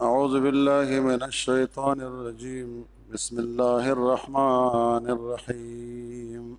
أعوذ بالله من الشيطان الرجيم بسم الله الرحمن الرحيم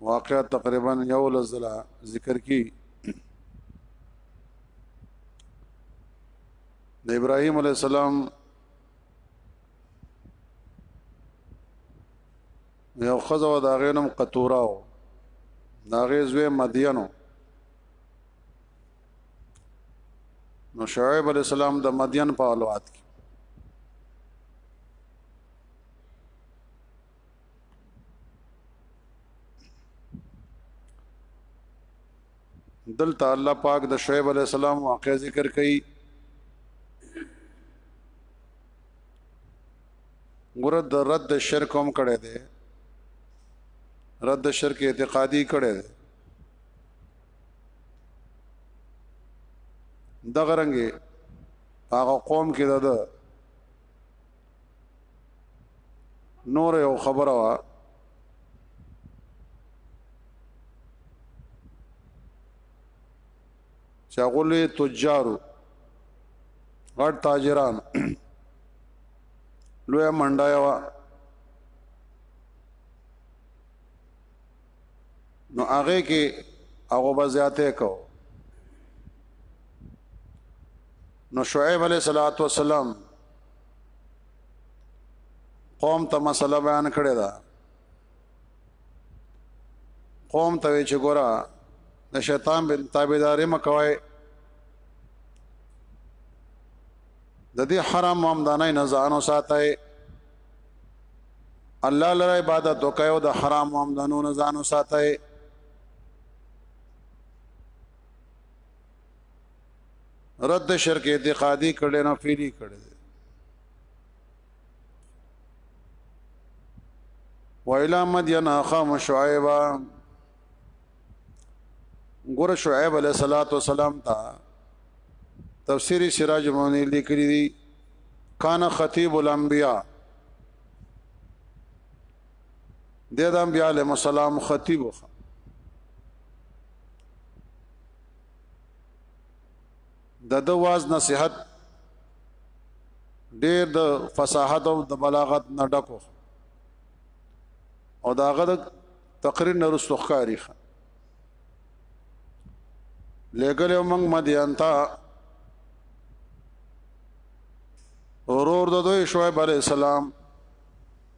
واقعا تقریبا یو لزلا ذکر کی د ابراهيم عليه السلام یو خزو دا غینم قطوراو دا غیزوی مدینو نو شعیب علیہ السلام د مدین په اولاد کې دلته الله پاک د شعیب علی السلام واقع ذکر کړي ګور د رد شرک هم کړي دي رد شرک اعتقادي کړي دي دغه رنګه هغه قوم کې ده نور یو خبره وا چاغولې تجارو غټ تاجران لوی منډه وا نو هغه کې هغه بزیاته کو نو شعیب علیہ الصلوۃ والسلام قوم ته مسله بیان کړی دا قوم ته چې ګورا د شیطان بن تابعداري مکوای د دې حرام مامدانه نه ځانو ساتي الله لره عبادت وکاي او د حرام مامدانو نه ځانو ساتي رد شرک اعتقادي کړي نه فعلی کړي وإلى مدين أخاهم شعيبا ګور شعیب علیہ الصلات والسلام تا تفسیر سراج مونی لیکلی دی کان خطیب الانبیاء د انبیاء علیہ السلام خطیب وخا د د واز نصيحت ډېر د فصاحت او د بلاغت نه ډکو او داغه د تقریر نه رسو ښکاری لګل موږ مدین تا اورور د دوی شعیب علی السلام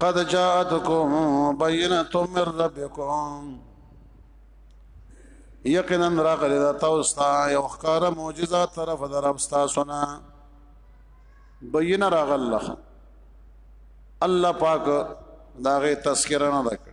قد جاءتكم بينه من ربكم یقینا راغلی دا تاسو ته یو ښکاره معجزه طرف در رب تاسو نه بینه راغله الله پاک داغه تذکرہ نه وکړ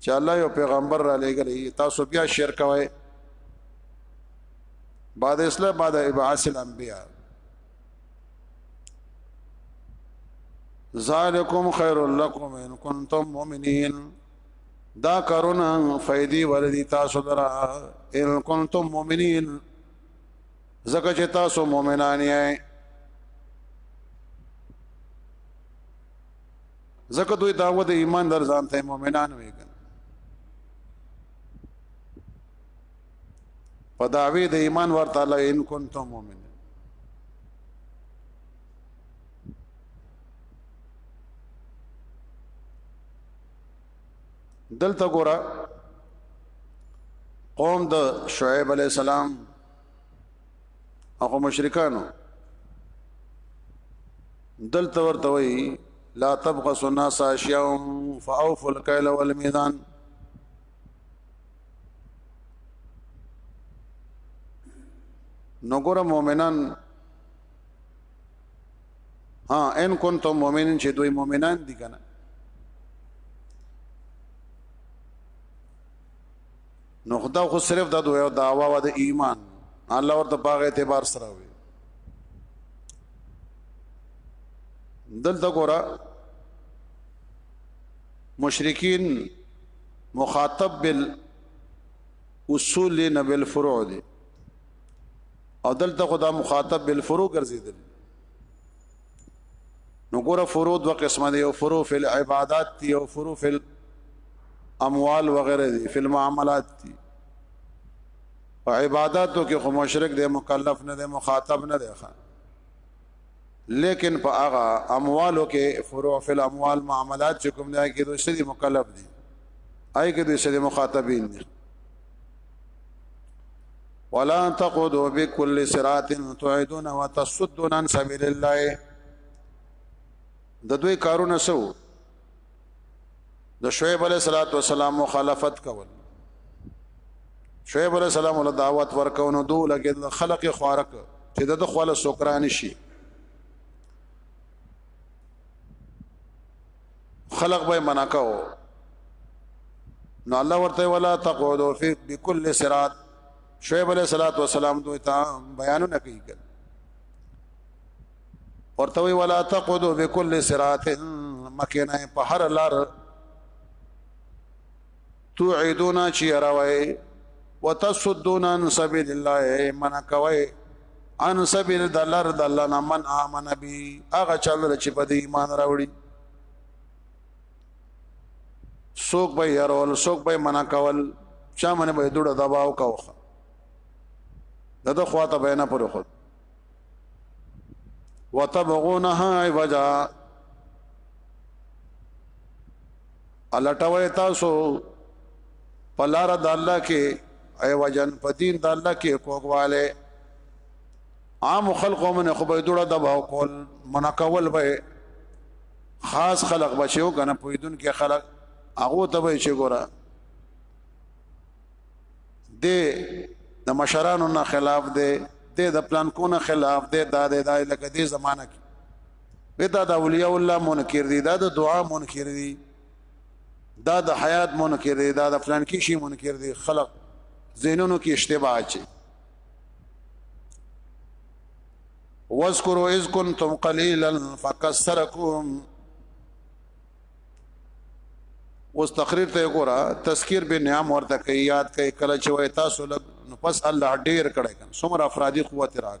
چې الله یو پیغمبر را لېږلی تاسو بیا شرک کوئ بعد اسلام بعد ابعاث الانبیاء ذالکم خیر لکم ان کنتم مؤمنین دا کرونا فیدی وردی تاسو درا ان کنتم مؤمنین زکه چې تاسو مؤمنان یې زکه دوی داوه د ایمان در ځان ته مؤمنان وي په داوی د ایمان ورته الله ان کنتم مؤمن دلته ګورا قوم د شعیب علی السلام اخو مشرکانو دلته ورته وی لا تبغس الناس اشیاهم فاوفوا الكيل والميزان نو ګور مؤمنان ها ان کنتم مؤمنین چې دوی مؤمنان دي کنه نو خدا خو صرف د دوی داوا و د ایمان الله ورته باغ اعتبار سره وي دلته ګورا مشرکین مخاطب بال اصول نه بل فروع دي او دلته خدا مخاطب بال فروع ګرځیدل نو ګوره فروع دو قسمه دی او فروع فی العبادات دی او فروع فی الاموال وغیره دی فی المعاملات دی په عبادتو کې خو مشرک دی مکلف نه دی مخاطب نه دی خان لیکن په هغه اموالو کې فروع فی الاموال معاملات چې کوم دی کې دوی سړي مکلف دي آی کې دوی سړي مخاطبین دي ولا تقودوا بكل صراط تعدون وتصدون عن سبيل الله د دوی کارونه سو د شعیب علیہ الصلوۃ والسلام مخالفت کول شعیب علیہ السلام له دعوت ورکو نو دوه لګید خلق خوارک چې د خپل سوکران شي خلق به منکاو نو الله ورته ولا تقعدوا في بكل صراط شعیب علیہ الصلوۃ والسلام دوی ته بیانونه کوي ورته وی ولا تقعدوا بكل صراط مکه نه په هر لار توعدون چی روي وتصدون عن سبيل الله من کوي عن سبيل دلر دلنا من امن بي هغه چل چې په دې ایمان راوړي سوک به يرول سوک به من کول چا منه به دوړه دباو کاوخه دغه خواته بینه پر خود وتبغونها عوجا الټوي تاسو په لار د الله کې ای وجن په دین د الله کې کوګواله عام خلقو من خو به دوړه د باو کول منکول به خاص خلق بچو کنه پویدون کې خلق هغه ته به چې ګوره د د مشرانو نه خلاف دی د د پلان کو نه خلاف دی دا د لکه دې زمانہ کې بدا د اولیاء الله منکر دي دا د دعا منکر دي دا د حیات منکر دي دا د فلان کې شي منکر دي خلق زینونو کې اشتباه چي واذکروا اذ کنتم قلیلا فکثرکم اوس تقریر ته ګورا تذکیر به نعم ورته کوي یاد کوي کله چې وای تاسو لګ نو پس الله ډیر کړه کوم سمر افرادی قوت راک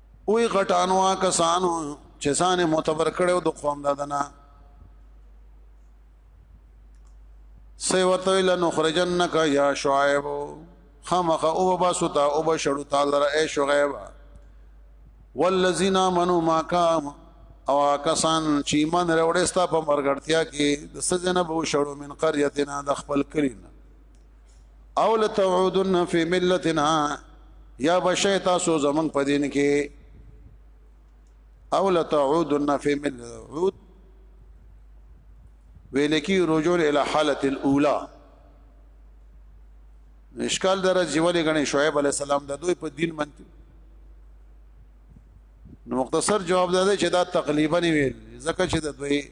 وی غټانو کسانو چې ځان معتبر کړو د قوم دادنه سی ورته لنو خرجنک یا شعیب خامخ او با ستا او با شړو تعالی را ای شعیب والذین امنوا معک او کسان چې ایمان وروړي ستا په مرګړتیا کې د سجنه به شړو من قريتنا د خپل کلینه او لتعودن فی ملتنا یا بشی تاسو زمنګ په دین کې او لتعودن فی ملعود ویلکی رجوع الی حالت الاولى اشکال در جیوالی غنی شعیب علی السلام د دوی په دین منته نو مختصر جواب ده چې دا تقریبا ویل ځکه چې د دوی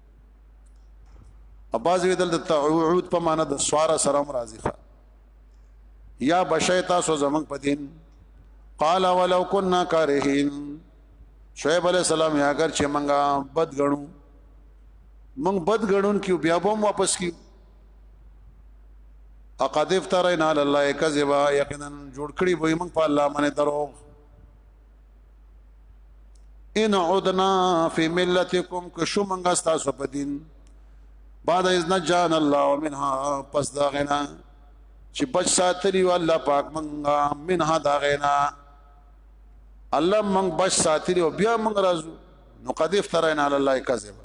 اباز وی دلته تعود په معنا د سوار سره هم راضی ښه یا بشی تاسو زمنګ په دین قال ولو كنا كارهين شعیب علیہ السلام یا اگر چې منګه بد غړو منګ بد غړون کیو بیا بم واپس کیو اقد افترینا علی الله کذبا یقینا جوړ کړی به منګ په الله باندې دروغ ان عدنا فی ملتکم که شو منګه تاسو په دین بعد از نجان الله منها پس دا غنا چې بچ ساتلی الله پاک منګه منها دا غنا الله منګ بچ ساتلی او بیا منګ راځو نو قد افترین علی الله کذب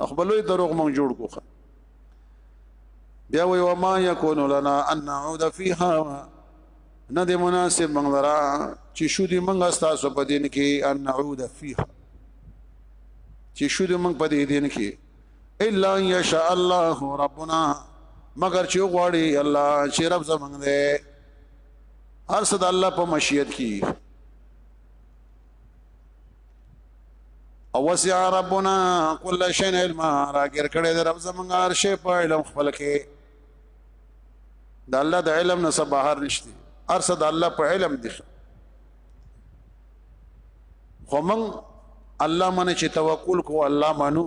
خپلوې دروغ منګ جوړ کوخه بیا وی و ما یکون لنا ان نعود فیها نه د مناسب منظرا چې شو دې موږ تاسو په دین کې ان نعود فیها چې شو دې موږ په دې دین کې الا یشاء الله ربنا مگر چې غواړي الله چې رب زمنګ دې هر صد الله په مشیت کې او وسع ربنا كل شيء علما راګر کړي د رب زمونږ هر شی په علم خپل کې د الله د علم نه سب بهر نشتی ارسد الله په علم دي خو من الله من چې توکل کو الله منو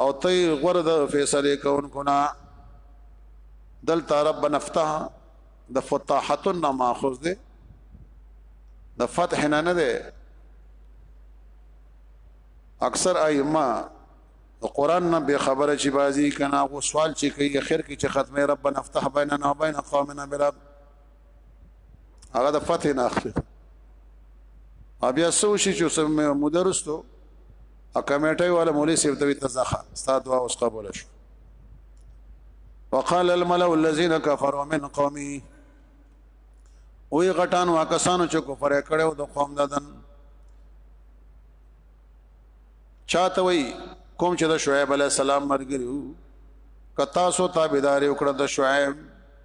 او ته غره د فیصله کوونکو نه دل طرف بنفتح د فتاحتن نه ماخذ ده د فتح نه نه ده اکثر ائمه د قران نه به خبره چې بازی کنا غو سوال چې کوي اخر کې چې ختمه رب نفتح بیننا وبین قومنا برب هغه د فتح نه اخلي بیا سو شي چې سم مدرستو ا کمیټه والا مولوی سیب ته تزخه ستا دعا اوس قبول شو وقال الملأ الذين كفروا من قومي وی غټان واکسانو چې کو پرې کړو د قوم ددن چاته وی کوم چې د شعیب علی السلام مرګ لري کتا سو تابعداري وکړه د شعیب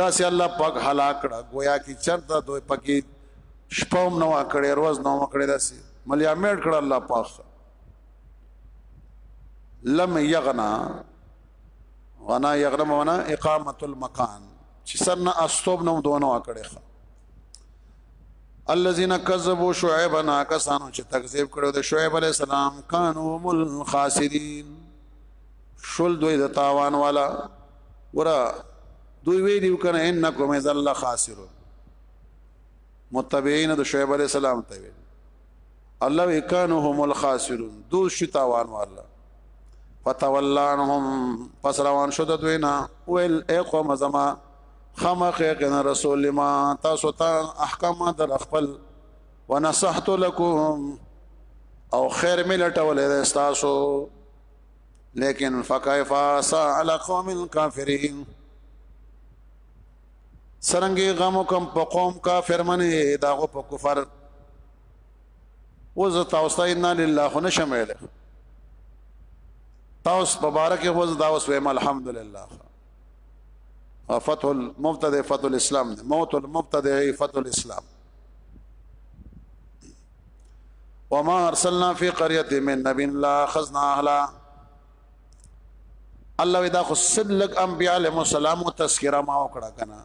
دا سي الله پاک هلاک کړه گویا کی چرته دوی پکې شپوم نو کړي روز نو کړي دا سي ملیا میډ کړه الله پاک لم یغنا غنا یغنا معنا اقامه المکان چې سرنا استوب نو دونه کړي الذين كذبوا شعيبا کسانو چې تکذیب کړو د شعیب علی السلام کانوا هم الخاسرین شل دوی د تاوان والا ورا دوی ویلو کنه انکم اذا الله خاسر متبعين د شعیب علی السلام ته ویل الله وکانو هم الخاسرون دو شي تاوان والا فتولانهم پس روان شو د دوی نه ویل اے قوم زما خامخ کنه رسول ما تاسو ته احکام در خپل ونصحت لكم او خیر ملټول تاسو لیکن فکیف عسا علی قوم کافرین سرنګي غم کوم په قوم کافر منی داغه په کفر وز تاسو ان لله خو نشم ویل تاسو مبارک وز دا اوس ویم الحمدلله فتح المبتدع فتح الاسلام موت المبتدع فتح الاسلام وما ارسلنا فی قريه من نبی لا اخذنا اهلا الله ودا خو سلک انبیاء علیهم السلام تذکرہ ما وکړه کنه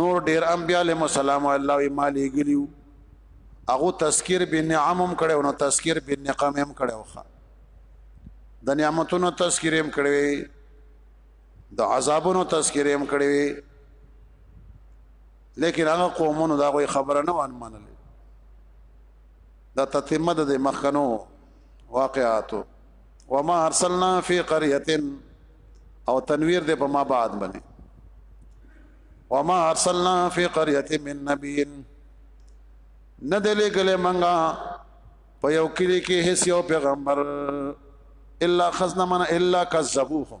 نور ډیر انبیاء علیهم السلام الله یې مالی ګلیو هغه تذکیر بنعم هم کړو نو تذکیر بنقم هم کړو د نعمتونو تذکیر هم کړو د عذابونو تذکیر هم کړو لیکن هغه قومونو دا غوي خبره نه وان منلې دا تتمه د مخکنو واقعاتو وما ارسلنا فی قريه او تنویر د په ما بعد باندې وما ارسلنا فی قريه من نبی نه دلې ګلې منګه په یو کلی کې هیڅ یو پیغمبر الا خزنا من الا کذبوهم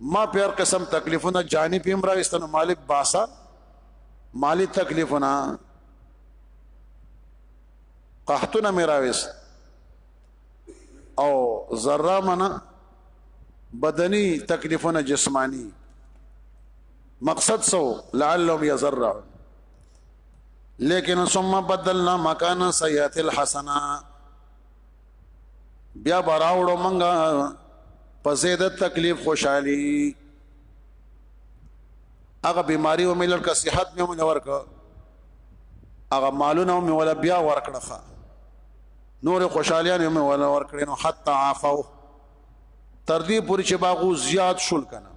ما پیر قسم تکلیفونه جانی پیم را استنو مالک باسا مالی تکلیفونه قحطونه می راوست او ذره منا بدنی تکلیفونه جسمانی مقصد سو لعلهم يزرعون لیکن ثم بدلنا مکان سیئات الحسنات بیا براوړو منګه په زیاده تکلیف خوشحالي هغه بیماری او ملر کا صحت مې مونږ ورکړه هغه مالونه مې ولا بیا ورکړه نور خوشحالي مې ولا ورکړې نو حتا عفو تر دې پورې چې باغو زیات شول کنه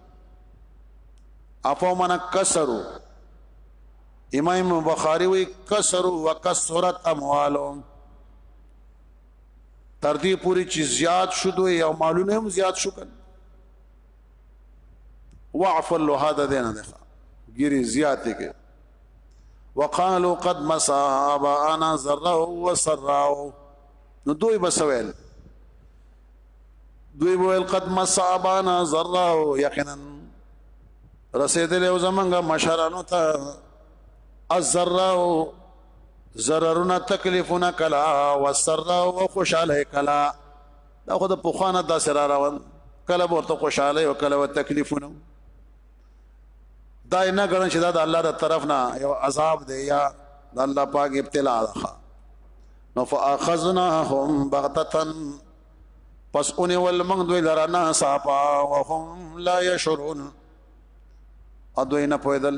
عفو من کسرو امام بخاری وی کسرو وکسرت اموالهم تر دې پوري چې زیات شو دوی او مالونه هم زیات شو کړ وعف الله هذا دینه ده ګيري زیاتې کې وقالو قد مسا ابانا ذره وسراو نو دوی بسویل دوی ویل قد مسا ابانا ذره یقینا رسیدل او زمنګ مشرانو ته الذره ضررونه تکلیفونه کلا وسر او خوشاله کلا دا خو د پوخانه د سره روان کله ورته خوشاله او کله ورته تکلیفونه دا نه غړن چې دا د الله د طرف نه یو عذاب دی یا د الله پاک ابتلا ده نو فاخذناهم بغتتا پس اونې ول موږ دوی لره نه صافا وهم لا يشرون ادوی نه پویدل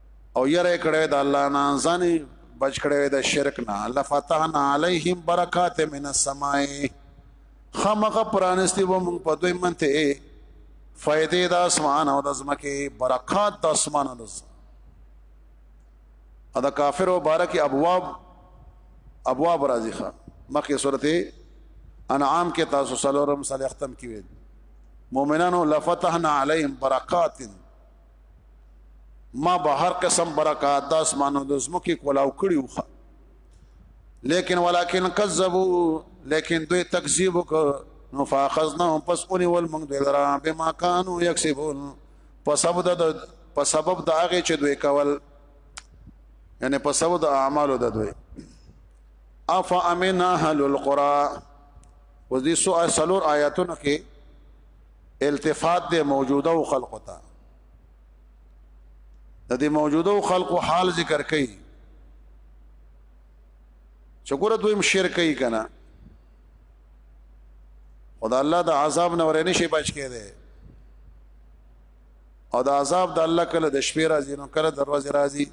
او یره کړه د الله نه ځان بچ کړه د شرک نه لفتحنا علیهم برکات من السماء خامخ پرانستی و مونږ په دوی منته فائدې د اسمان او د زمکه برکات د اسمان او د ادا کافر او بارک ابواب ابواب راضی خان مخکې سورته انعام کې تاسو سلورم سره ختم کیوي مؤمنانو لفتحنا علیهم برکات ما به هر قسم برکات د اسمانو د زمکه کولاو کړی وخه لیکن ولکن کذبوا لیکن دوی تکذیب وکړ نو فاخذناهم پس اونی ول موږ دوی لرا بما كانوا يكسبون په سبب د په سبب د هغه چې دوی کول یعنی په سبب د اعمالو د دوی اف امن اهل القرى و دې سو سلور آیاتونو کې التفات د موجوده او خلقو ته د دې موجوده او خلقو حال ذکر کړي چې ګوره دویم شرک یې کنه خدای الله د عذاب نه ورې نشي بچ کېده او د عذاب د الله کله د شپې راځي نو کله دروازه راځي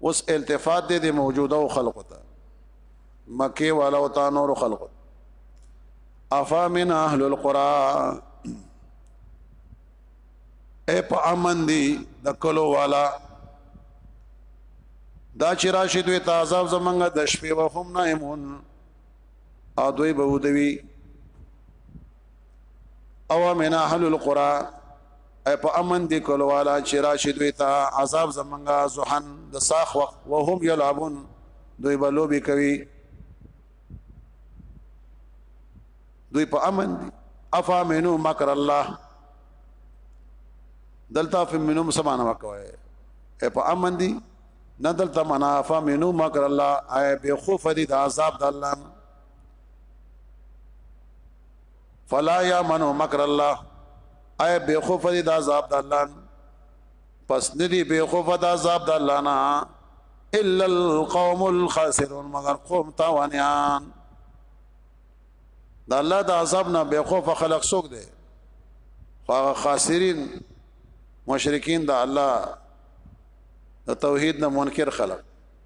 اوس التفات دې موجوده او خلقو ته مکه والا او تا نور خلق افا من اهل القرى اے په امن دی د کلو والا دا چې راشد وی تازه زمنګ د شپې وهم نایمون ا دوی بودوی او من اهل القرى اي په امن دي کول والا چې راشد وي تا عذاب زمنګا زحن د ساخ وقت وهم يلعبون دوی بلو به کوي دوی په امن دي افا منو مکر الله دلته په منو سمانه وکوي اي په امن دي نه دلته معنا افا منو مکر الله اي به خوف دي د عذاب د الله فلا یامنو مکر الله اي بے خوف دي د عذاب د الله پس ندي بے خوف د عذاب د الله نه الا القوم الخاسرون مگر قوم تاوانيان د الله د عذاب نه بے خوف خلق سوق دي هغه خاسرین مشرکین د الله د توحید نه منکر خلق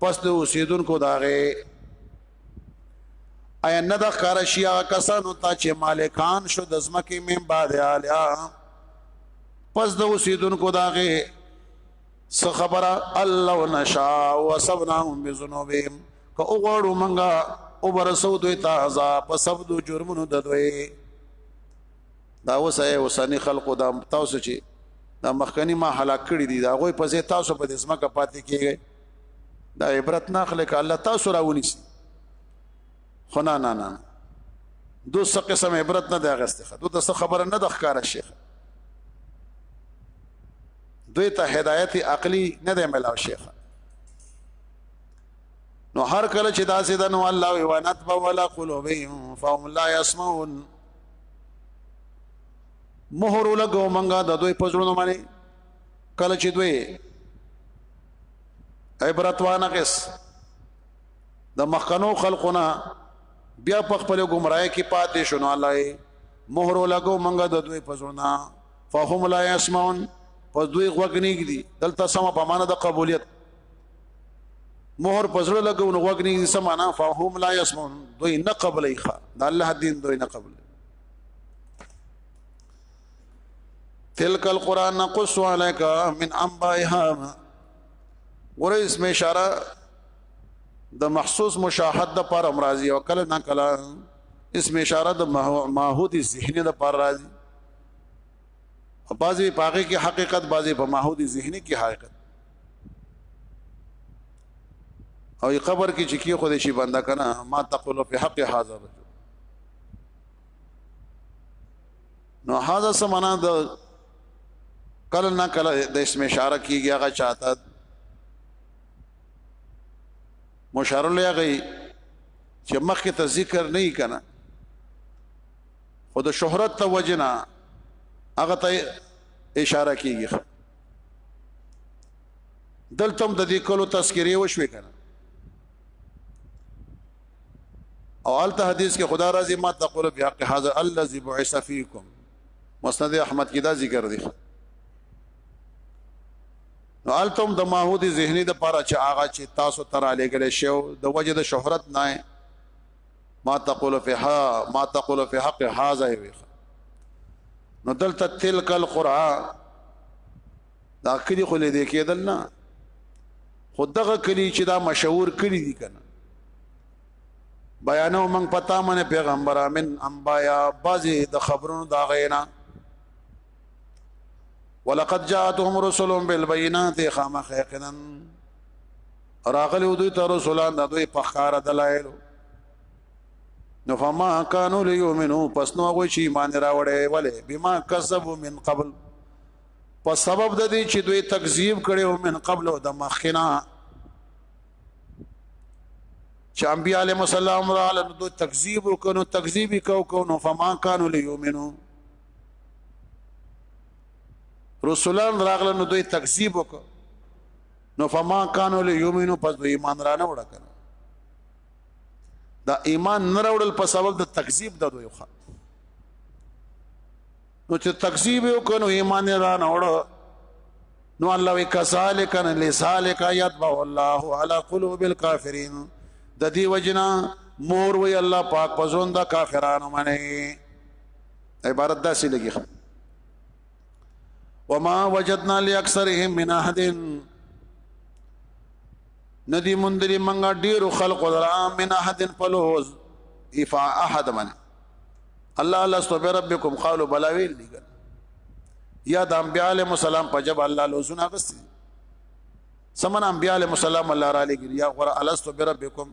پس د اوسیدونکو داغه ایا نه د ښکار شي هغه کسانو ته چې مالکان شو د زمکه مې بعد الیا پس د اوسیدونکو داغه څه خبره الله نشا وسبناهم بذنوبهم که وګړو منګه او برسو دوی ته عذاب په سبب د جرمونو د دوی دا اوس اي اوساني خلقو دا تاسو چې دا مخکنی ما هلاک کړی دي دا غوي په ځای تاسو په دې سمکه پاتې کیږي دا عبرت نه خلک الله تاسو راونی سي خو نه نه نه دو څه قسم عبرت نه دی غسته دو ته خبره نه د ښکارا شیخ دوی ته هدایت عقلی نه دی ملاو شیخ نو هر کله چې داسې د نو الله وی ونت ولا قلوبهم فهم لا يسمعون مهر لګو منګه د دوی پزړونو باندې کله چې دوی عبرت وانه کس د مخکنو خلقونه بیا په خپل گمراهی کې پاتې شونه الله مهر لګو منګه د دوی پزړونه فهم لا يسمعون پس دوی غوګنی دي دلته سم په معنا د قبولیت مهر پزړه لګو نو وګنی سمانا فهم لا يسمون دوی نه قبل ایخه د الله دین دوی نه قبل تلک القران نقص عليك من انبائها ورس می اشاره د محسوس مشاهد د پر امراضی او کله نه کله اسم اشاره د ماحود ذهنی د پر راضی او بعضی په هغه کې حقیقت بعضی په ماحود ذهني کې حقیقت او قبر کې چې کې خو دې شي بندا کنه ما تقول په حق حاضر نو هاذا سمانا د کله نه کله د اسم اشاره کیږي هغه چاته مشار له هغه چې مخکې ته ذکر نه کنا خو د شهرت ته وجنا هغه ته اشاره کیږي دلته هم د دې کلو تذکرې وشوي کنه او الته حدیث کې خدا راضي ما تقول بحق هذا الذي بعث فيكم مسند احمد کې دا ذکر دی نو التم د ماحود ذهني د پاره چې هغه چې تاسو تر علی ګل شو د وجه د شهرت نه ما تقول فی ها ما تقول فی حق هاذا وی نو دلته تلک القرآ دا کلی خو لیدې کېدل نه خو دغه کلی چې دا مشهور کلی دي کنه بیانو من پتا من پیغمبر امن انبایا بازي د خبرونو دا غینا ولقد جاءتهم رسلهم بالبينات خامخ يقينا راغلی دوی ته رسولان د دوی په ښکار دلایل نو فما کانو لیومنو پس نو هغه چې ایمان راوړې ولی بما کسبوا من قبل په سبب د دې چې دوی تکذیب کړو من قبل او د مخنا چې انبیاء علیهم السلام را له دوی تکذیب وکړو تکذیب کو کو نو فما کانو لیومنو رسولان راغله نو دوی تکذیب وکړو نو فما کانو لیومینو پس دوی ایمان را نه وړه کنه دا ایمان نه راوړل په سبب د تکذیب د دوی خو نو چې تکذیب یو کنو ایمان را نه وړه نو الله وی کذالک لذالک یتبع الله علی قلوب الکافرین د دې وجنا مور وی الله پاک پزوند کافرانو منی عبارت داسې لګي وما وجدنا لاکثرهم من احد ندی مندری منګه ډیر خلق درا من احد فلوز افا احد من الله لست بربکم قالوا بلا ویل دی یا د انبیاء علیهم السلام په جب الله لوزونه غسی سمن انبیاء علیهم السلام الله را لګی یا غره الست بربکم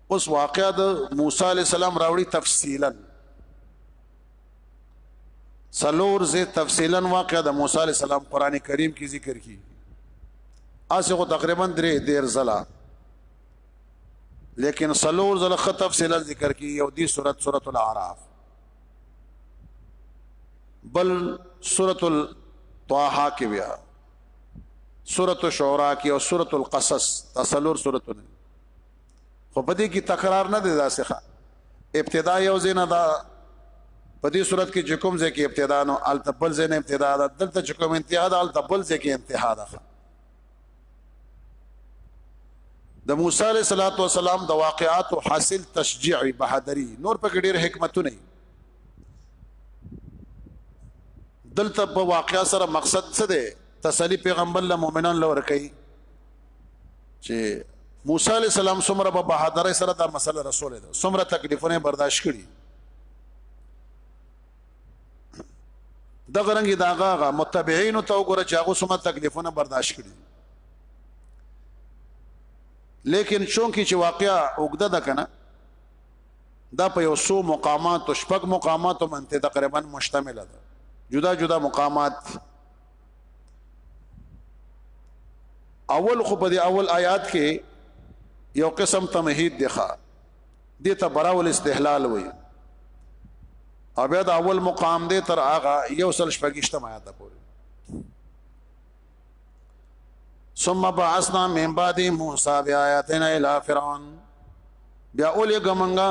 اوس واقعا د موسی علی السلام راوړي تفصیلا سلور زه تفصیلا واقعا د موسی علی السلام قران کریم کې ذکر کی اسه خو تقریبا درې دیر زلا لیکن سلور زلا خ تفصیلا ذکر کی یو دی سورۃ سورۃ الاعراف بل سورۃ الطه کې بیا سورۃ الشعراء کې او سورۃ القصص تسلور سورۃ خو په دې کې تکرار نه دی دا څخه ابتدا یو زینه دا په دې صورت کې چې کوم ځای کې ابتدا نو ال تبل زینه ابتدا دا دلته چې کوم انتها دا ال تبل ځای کې انتها ده د موسی علیہ الصلوۃ والسلام د واقعات او حاصل تشجیع بهادری نور په ډیر حکمتونه دلته په واقعیا سره مقصد څه دی تسلی پیغمبر له مؤمنان لور کوي چې موسی علی السلام څومره په بهادر سره دا مسله رسول ده څومره تکلیفونه برداشت کړي دغه رنګ داغه متبعين ته وګوره چې هغه څومره تکلیفونه برداشت کړي لیکن چونکی چې واقعا وګده ده کنه دا په یو سو مقامات او شپږ مقامات منته تقریبا مشتمل ده جدا جدا مقامات اول خو په دې اول آیات کې یو قسم تمهید دی ښا دې ته براول استحلال وي او بیا د اول مقام دې تر هغه یو سل شپږشتم آیات پورې ثم بعثنا من بعد موسی بیااتنا الى فرعون بیا اولې ګمنګا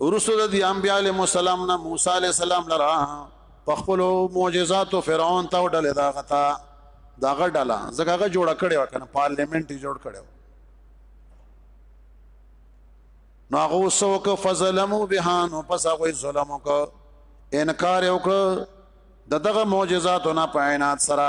ورسو د دې انبیاء علیهم السلام نه موسی علیه السلام لرا په خپل معجزات او فرعون ته ډله دا غتا دا غډله زګه جوړ کړي وکنه پارلیمنت جوړ کړي نو هغه وسوک فظلمو بها نو پس هغه ظلم وک انکار وک د دغه معجزاتو نه پاینات سره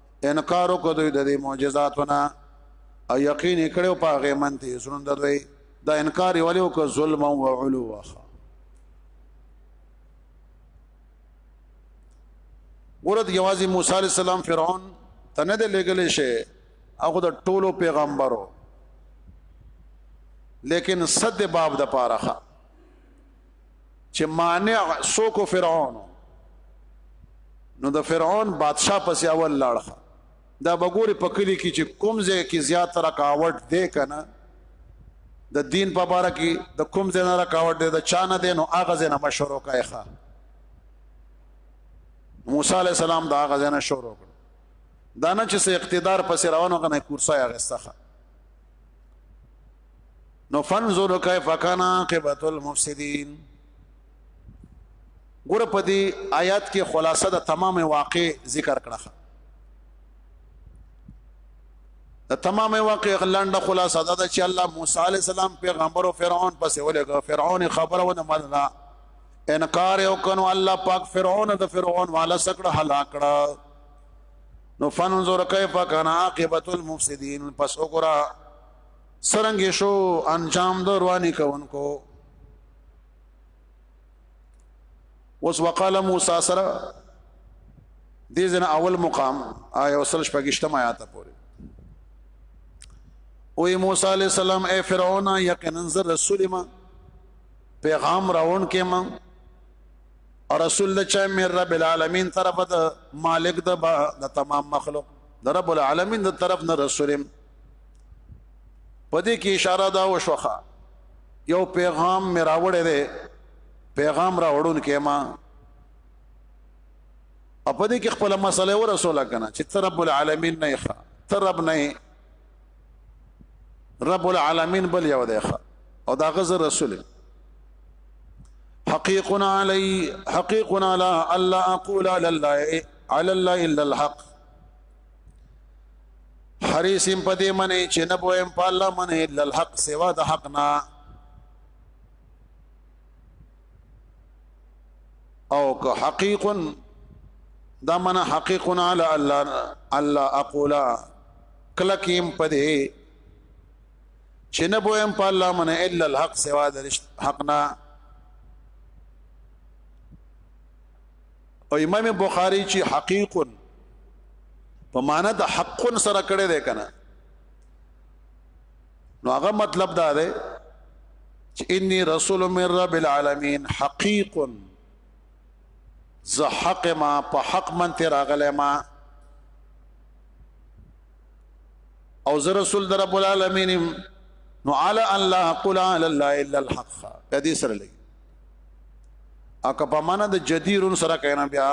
انکار وکړ دوی د معجزاتونه او یقین کړو په هغه منته زړه د دوی دا انکار ولیو که ظلم او علو واخا ورته یوازې موسی علی السلام فرعون ته نه دی لګلې شي هغه د ټولو پیغمبرو لیکن صد باب د پاره چې مانع سوکو فرعون نو د فرعون بادشاه پسې اول لاړخه دا بګوري په کلی کې چې کوم ځای کې زیات رکاوټ دی کنه د دین په باره کې د کوم ځای نه رکاوټ دی د چا نه دی نو هغه ځای نه مشورو کوي ښا موسی علی السلام دا هغه ځای نه شروع کړ دا نه چې اقتدار پسې روانو کنه کورسای هغه څخه نو فنزور کیف کان عاقبت المفسدين ګور په دې آیات کې خلاصه د تمام واقع ذکر کړه د تمام واقع لنډه خلاصه دا چې الله موسی عليه السلام پیغمبر او فرعون پسې ولګ فرعون خبره ونه منله انکار یو کنو الله پاک فرعون د فرعون والا سکړه هلاک کړه نو فننظر کیف کان عاقبت المفسدين پس وګرا سرنګ شو انجام د رواني کوونکو اوس وقاله موسی سره دې ځنه اول مقام آیا وصل شپږشتم آیات پورې او موسی علی السلام اے فرعون یقینا زر رسول ما پیغام راون کې ما او رسول د چا مې رب العالمین طرف د مالک د د تمام مخلوق د رب العالمین د طرف نه رسولم په دې کې اشاره دا وشوخه یو پیغام مې راوړی دی پیغام راوړون کې ما په دې کې خپل مسله ورسوله کنه چې تر رب العالمین نه ښه تر رب نه رب العالمین بل یو دی ښه او دا غزه رسول حقيقنا علي حقيقنا لا الا اقول على الله على الله الا الحق حریصم په دې منې چې نه پوهیم په الله منې الا الحق سوا د حق نه او که حقیق دا من حقیق علی الله الله اقول کلکیم په دې چې نه پوهیم په الله منې الا الحق سوا د حق نه او امام بخاری چې حقیق په معنا د حق سره کړی دی کنه نو هغه مطلب دا دی چې انی رسول من رب العالمین حقیق ز حق ما په حق من تیر اغله ما او ز رسول در رب العالمین نو علی ان لا اقول علی الله الا الحق کدی سره لګي او که په معنا د جدیرون سره کینا بیا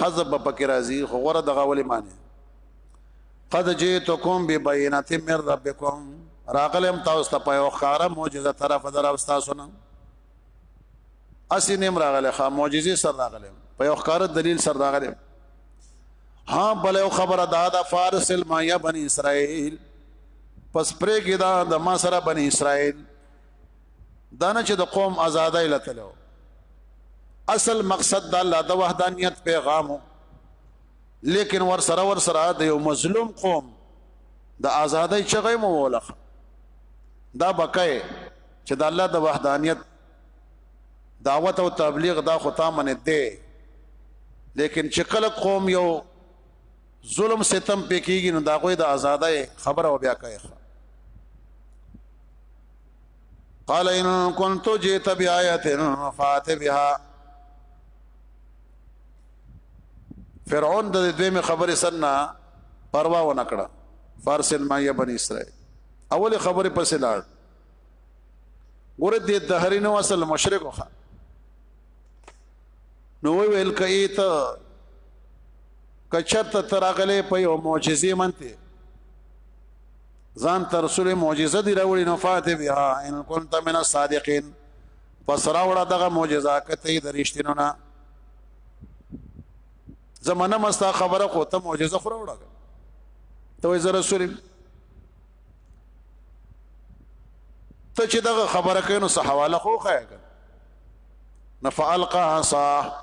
حذف به پکې راځي خو غره دغه ولې معنی قد جئتکم ببینات من ربکم راغلم تاسو ته په یو خاره معجزه طرف در او تاسو نه اسینم راغله خا معجزه سره راغله په یو خاره دلیل سره راغله ها بل یو خبره دا د فارس المایا بنی اسرائیل پس پرې کې دا د ما سره بنی اسرائیل دانه چې د قوم آزادای لتلو اصل مقصد د الله د وحدانیت پیغامو لیکن ور سره ور سره د یو مظلوم قوم د آزادۍ چغې مو ولخ دا بکای چې د الله د وحدانیت دعوت او تبلیغ دا خطا من دی لیکن چې کله قوم یو ظلم ستم پکېږي نو دا غوي د آزادۍ خبره او بیا کوي قال ان كنت جئت بآية فات بها فرعون د دوی می خبره سننا پروا و نکړه فارسل ما یا بنی اسرائیل اول خبره پسې لاړ ګوره دې دهری نو اصل مشرک وخه نو ویل کئ ته کچرت تراغله په یو معجزې منته ځان تر رسول معجزه دی راوړي نو فاتح بها ان كنت من الصادقين پس راوړه دغه معجزه کته د رښتینو نه زمانه مستا خبره خو ته معجزه خو راوړه ته زه رسول ته چې دغه خبره کوي نو صحواله خو خایګه نفعل قاصا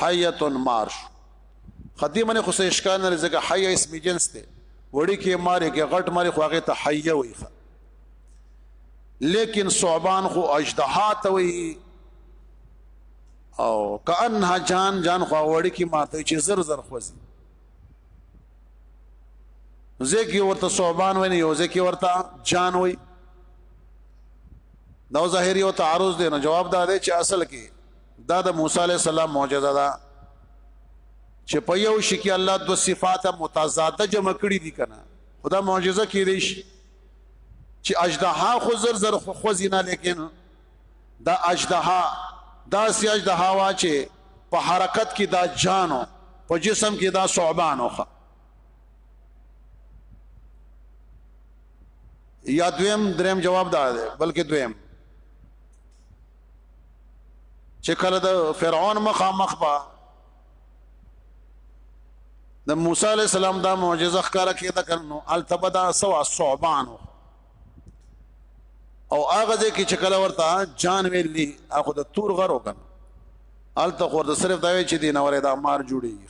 حیت مار شو خدی منه خو سه اشکال نه ځکه حی اسم جنس دی وړي کې مار کې غټ مار خو هغه ته حی وي لیکن صعبان خو اجدها ته وي او کانها جان جان خو وړي کې مار ته چې زر زر خوځي ځکه ورته صعبان وي نه یو ځکه ورته جان وي نو ظاهری او تعارض دی نو جواب دا دی چې اصل کې دا د موسی علی السلام معجزه ده چې په یو شي کې الله دو صفات متضاده جمع کړي دي کنه خدا معجزه کې دی شي چې اجدها خو زر زر خو زینا لیکن دا اجدها دا سی اجدها وا چې په حرکت کې دا جانو په جسم کې دا صعبان وخه یا دویم دریم جواب دا دی بلکې دویم چې کله د فرعون مخامخ با د موسی علی السلام دا معجزه ښکارا کېده کنو التبدا سوا صعبان او هغه دې کې چې کله ورته جان ویلی هغه د تور غرو کنه الته خور د صرف دا وی چې دین اورې دا مار جوړیږي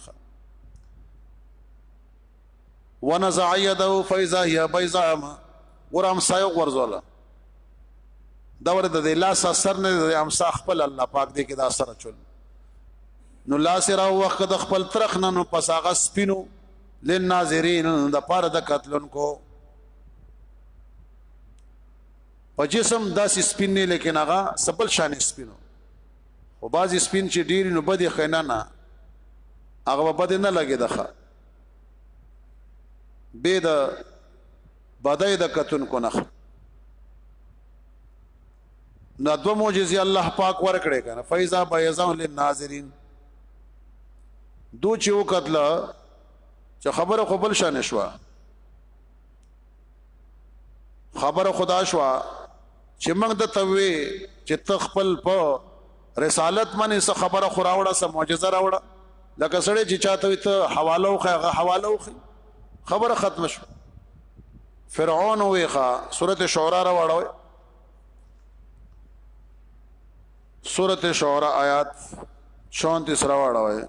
ونزع يده فاذا هي بيضاء ګور امسا یو غورځوله دا ور د لاس اثر نه د امسا خپل الله پاک دې کې دا اثر چول نو لاس را وخت د خپل ترخ نه نو پس هغه سپینو لناظرین د پاره د قتلونکو په جسم داسې سپین نه لیکن هغه سبل شان سپینو او بعضی سپین چې ډیر نو بده خنه نه هغه بده نه لګي دخه به د بدای د کتون کو نخ نو دو معجزې الله پاک ورکړې کنه فیضا بیزا للناظرین دو چې وکتل چې خبره خو بل شان شو خبره خدا شو چې موږ د توې چې تخپل په رسالت منې څه خبره خو راوړه څه معجزه راوړه لکه سړی چې چاته وي ته حواله وخه هغه حواله وخه خبره ختم شو فرعون ویخه سورته شعرا را وړوي سورته شعرا آیات 34 را وړوي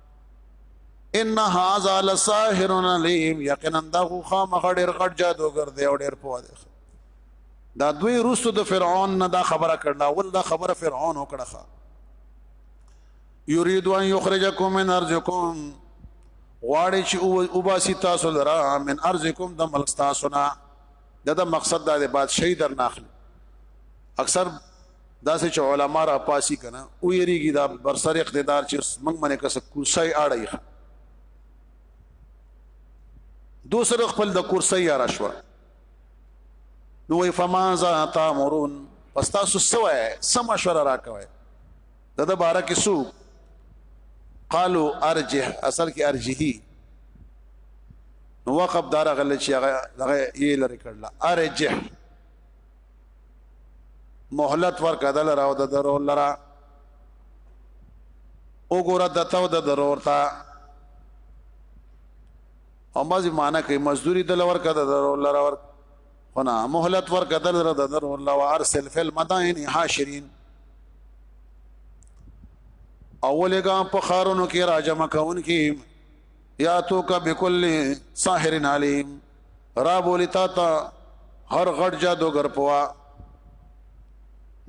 ان هاذا لساحر علیم یقینا دا خو خامخ ډیر غټ جادوګر دی او ډیر پوه دی دا دوی رسو د فرعون نه دا خبره کړل اول دا خبره فرعون وکړه یرید ان یخرجکم من ارضکم غواړي چې او باسي تاسو لرا من ارضکم د ملک تاسو نه دا, دا مقصد دا د بادشاہي در ناخلي اکثر دا سه چې علما را پاسي کنه او یریږي دا برسر اقتدار چې موږ باندې کس کرسي اړای ښه دوسر خپل د کرسي یا رشوه نو وی فمازا تامرون پس تاسو سوه سم مشوره راکوي د د بارا کې سو قالو ارجه اصل کې ارجهي نو وقب دار غل چې هغه دغه یې لری کړل ارجه مهلت ورکړه د لره او د درور لره وګوره د تو د درور ته او مزي معنا کوي مزدوري د لور کده د درور لره ور هنا مهلت ورکړه د لره د درور لره وارسل فل مدائن حاشرین اولګه په خارونو کې راجم کون کې یا تو کا بكل ساحر علیم را بولی تا تا هر غټ جادوګر پوا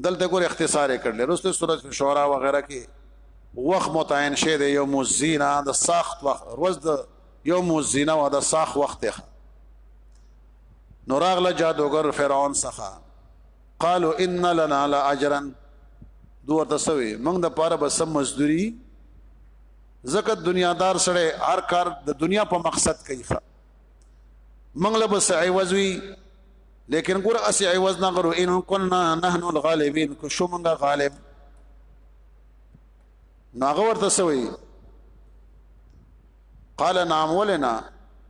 دلته ګور اختصار کړل رسته سورۃ شعرا وغیرہ کې وخت متعین شه دی یوم الزینا د ساخت وخت روز د یوم الزینا و د ساخ وخت ته نوراغ له جادوګر فرعون څخه قالو ان لنا لاجرا دوه تسوي موږ د پاره بس مزدوري زکه دنیادار سره هر کار د دنیا په مقصد کوي منګله بس عوض وی لیکن ګور اسی عوض نه غرو ان كنا نحن الغالبين کو شو منګه غالب ناغه ورته سوی قال نعم ولنا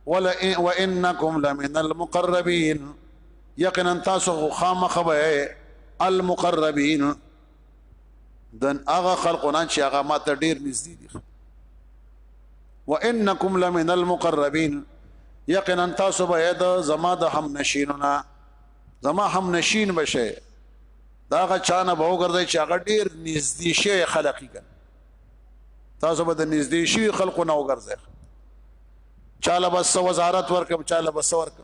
ولا وانكم لمن المقربين یقینا تاسو خامخبه المقربين دن هغه خلقونه چې هغه ما ته ډیر نږدې دي وانکم لمن المقربین یقینا تاسو به د زما د هم نشینونه زما هم نشین بشه دا غا چانه به وګرځي چې هغه ډیر نږدې شي خلقي کړي تاسو به د نږدې شي خلقونه وګرځي چاله بس وزارت ورکم چاله بس ورکم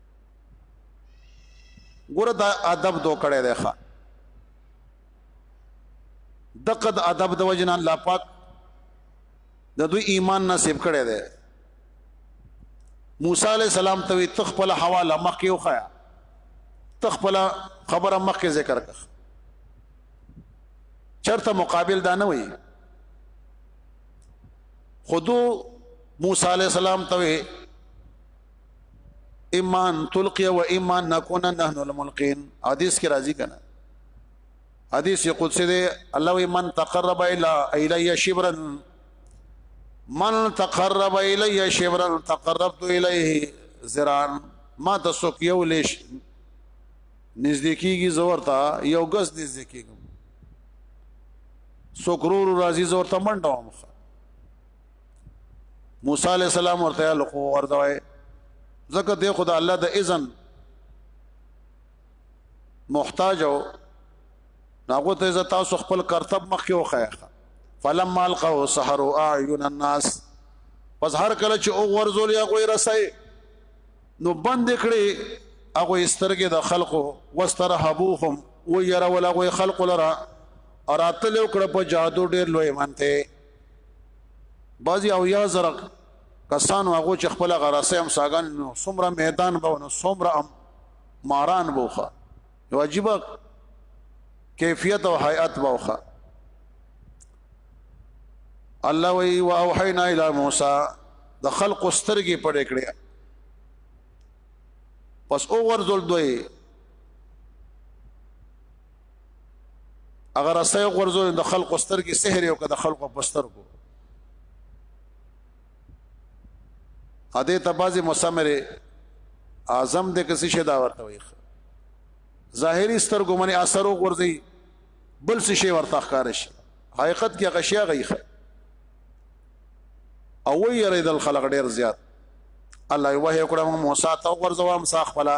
ګوره دا ادب دو کړه دی ښا دقد ادب د وجنه الله پاک د دوی ایمان نصیب کړي دی موسی علی السلام ته تخپل حواله مخکې وخیا تخپل خبره مخکې ذکر کړ چرته مقابل دا نه وي خودو موسی علی السلام ته اما ان تلقي و اما ان نكون نحن الملقين حدیث کې راځي کنه حدیث قدسی دی الله من تقرب الى الي شبرا من تقرب الي شبرا تقربت اليه ذراعا ما تسوک یو لیش نږدې کیږي زور تا یو غز نږدې کیږم سوکرور راځي زور تا منډه ومخه موسی علی السلام ورته لخوا ورته وای ځکه دی خدای الله د اذن محتاج او ناغو ته ز تاسو خپل کرتب مخ کې وخایخه فلما القوا سحروا اعين الناس پس هر کله چې او ورزول یا غوي رسای نو بند کړي هغه سترګې د خلقو واسترهبوهم ويرا ولا غوي خلق لرا اراتل وکړه په جادو ډېر لوی منته بعضی او یا زره کسانو هغه چې خپل غراسه هم ساګان نو سمره میدان به نو سمره هم ماران بوخه یو عجیب کیفیت او حیات بوخه الله وی او اوحینا الی موسی د خلق سترګې پړې کړې پس او ورزول دوی اگر اسه غرزو د خلق ستر کې سحر یو کده خلق پستر کو اده تبازي مسمر اعظم د کسي شدا ورته وي ظاهري ستر کو منی اثر غرزي بل څه شي ورته ښکار شي حقیقت کې غشیا غیخه او وی یرید الخلق ډیر زیات الله وحی کړه موسی ته غرزو هم ساخ پلا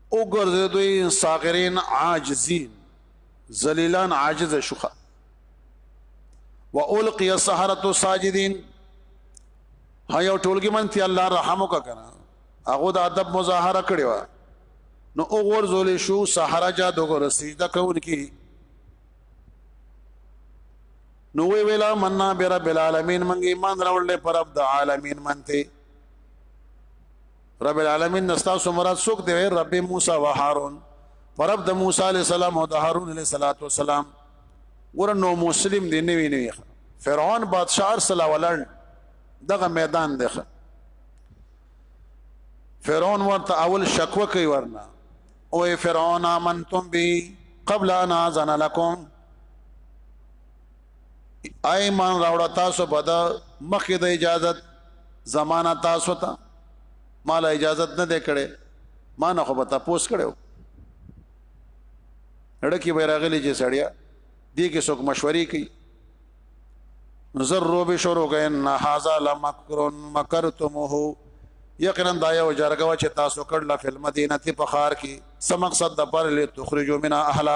او ګرځي دوی صاغرین عاجزین ذلیلان عاجز شوخه والقي السحرة ساجدين هيا ټولګي منتي الله رحم وکا کنه هغه د ادب مظاهره کړی و نو او غور زول شو سحر جا دغه سجده کوونکی نو وی ویلا مننا برب العالمین منګ ایمان راوړل پر رب د عالمین منته رب العالمین نستاسو مراد څوک دی رب موسی و هارون پرب د موسی علی السلام او د هارون علی صلوات و سلام ور نو مسلم دی نوی نوی فرعون بادشاہ ارسلا ولړ دغه میدان دی فرعون ورته اول شکوه کوي ورنه او فرعون امنتم به قبل ان اذن لكم ایمان راوړه تاسو په دا مخې د اجازت زمانہ تاسو ته مال اجازت نه دی کړي ما نه خو به تاسو کړو اړکی به راغلی چې سړیا دې کې څوک مشورې کوي نظر رو به شروع کین نه هاذا لمکرون مکرتموه یقینا دا یو جرګه چې تاسو کړل فل مدینه په خار کې سم مقصد د پر لې تخرجو من اهلا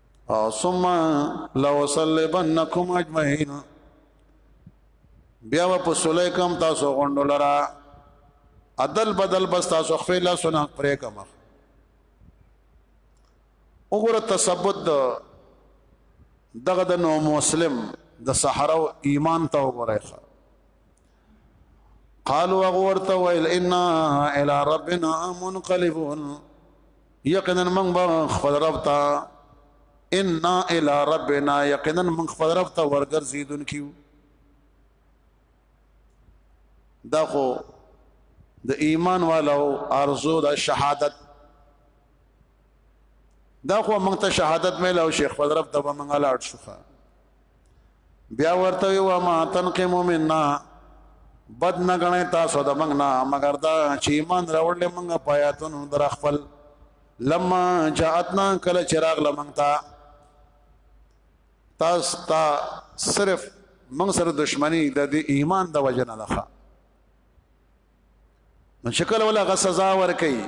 ثم لو صلیبنکم اجمعین بیا په سلیکم تاسو غوندو لرا عدل بدل بس تاسو خپل سنا پرې کم وګوره تثبت دغه د نو مسلم د صحراو ایمان ته وګورئ قالوا غورت ويل ان الى ربنا منقلبون یقینا من خپل رب ته ان الى ربنا یقینا من خپل رب ته ورګرځیدون کیو دا خو د ایمان والو ارزو د شهادت دا خو موږ ته شهادت مې له شیخ خپل رب ته موږ لاړ شوخه بیا ورته وی و ما تنقم منا بد نه غنی تاسو د موږ نه مگر دا چې ایمان راوړل موږ پیاتونو در خپل لما جاءتنا کله چراغ لمنتا تاس تا صرف موږ سره دښمنی د ایمان د وجه نه لخوا نو شکل ولا غ سزا ور کوي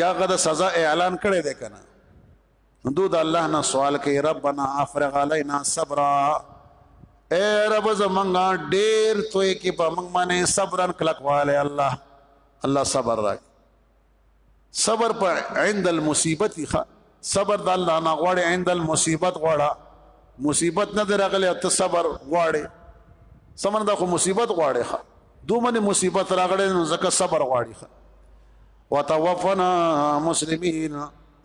یا غ د سزا اعلان کړي ده کنه نو دو د الله نه سوال کوي ربنا افرغ علينا صبر اے رب زمنګا ډیر توې کې په موږ باندې صبرن کلکواله الله الله صبر راک صبر په عند المصیبت خ صبر د الله نه غواړي عند المصیبت غواړه مصیبت نه درغله ته صبر غواړي سمن دا خو مصیبت غواړي خ دوه منه مصیبت راغله نو زکه صبر غواړي خ وتوفنا مسلمین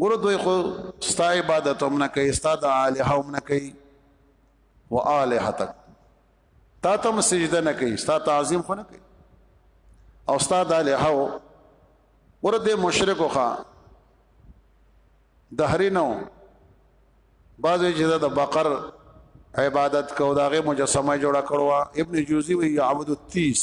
ګورو دوی خو ستا عبادت هم نه کوي ستا د الها هم نه کوي و الهتک تا ته سجده نه کوي ستا تعظیم خو نه کوي او ستا د الها ور دې مشرک خو دهرینو بعضی چې د بقر عبادت کو داغه مجسمه جوړه کړو ابن جوزی وی یعبد التیس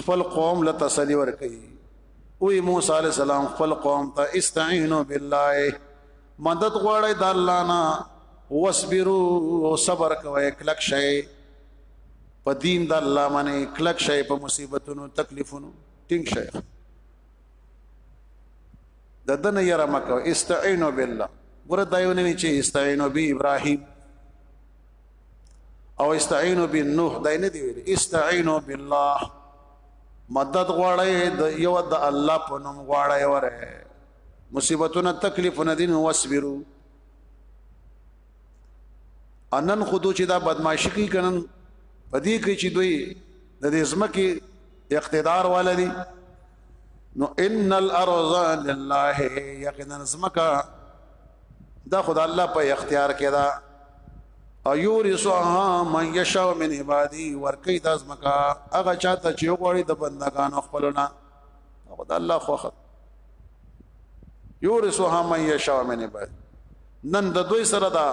خپل قوم له تسلی ورکړي وی موسی علی السلام خپل قوم ته استعینوا بالله مدد غواړی د الله نه واصبروا او صبر کوئ کلک شئ په دین د الله باندې کلک شئ په مصیبتونو تکلیفونو ټینګ شئ د دنه یره مکو استعینوا بالله ګره دایونه چې استعینوا بی ابراهیم او استعینوا بالنوح دای نه دی ویل استعینوا بالله مدد غواړی د یو د الله په نوم غواړی وره مصیبتونه تکلیفونه دین واسبرو انن خودو چې دا بدمعشی کوي کنن پدې کې چې دوی د دې زمکه اقتدار والدي نو ان الارض لله یقینا زمکه دا خدای الله په اختیار کې دا ایورثها من یشاء من عبادی ورکی داس مکا هغه چاته چې غوړي د بندگانو خپلونه خدای الله خو خط یورثها من یشاء من عبادی نن د دوی سره دا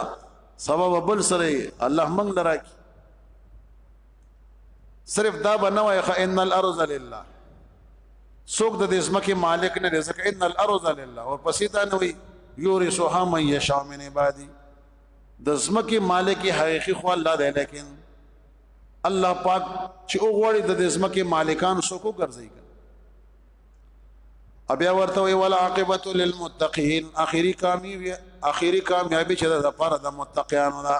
سبب بل سره الله منګ لراکی صرف دا بنوي خ ان الارض لله سوق د دې زمکه مالک نه رزق ان الارض لله او پسې دا نه وي یورثها من یشاء من عبادی د زمکه مالک حقيقي خو الله دی لیکن الله پاک چې او غوړي د دې زمکه مالکان سوق ګرځي ابیا ورته وی ولا عاقبت للمتقین اخیری کامیابی اخیری کامیابی چې د لپاره د متقینانو ده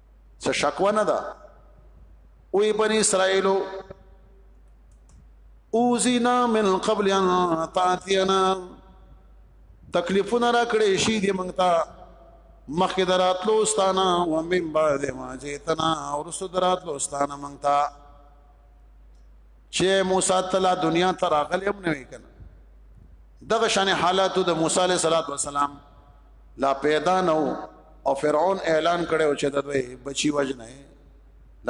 څه شکوه نه ده وی بنی اسرائیلو اوزینا من قبل ان تعتینا تکلیفونه را کړې شي دې مونږ ته مخکې دراتلو استانا و من بعد ما جیتنا اور سو دراتلو استانا مونږ ته چې موسی تعالی دنیا ته راغلی هم نه وی کنه دغه شان حالاتو د موسی علیه السلام لا پیدا نو او فرعون اعلان کړو چې د دوی بچي وجنه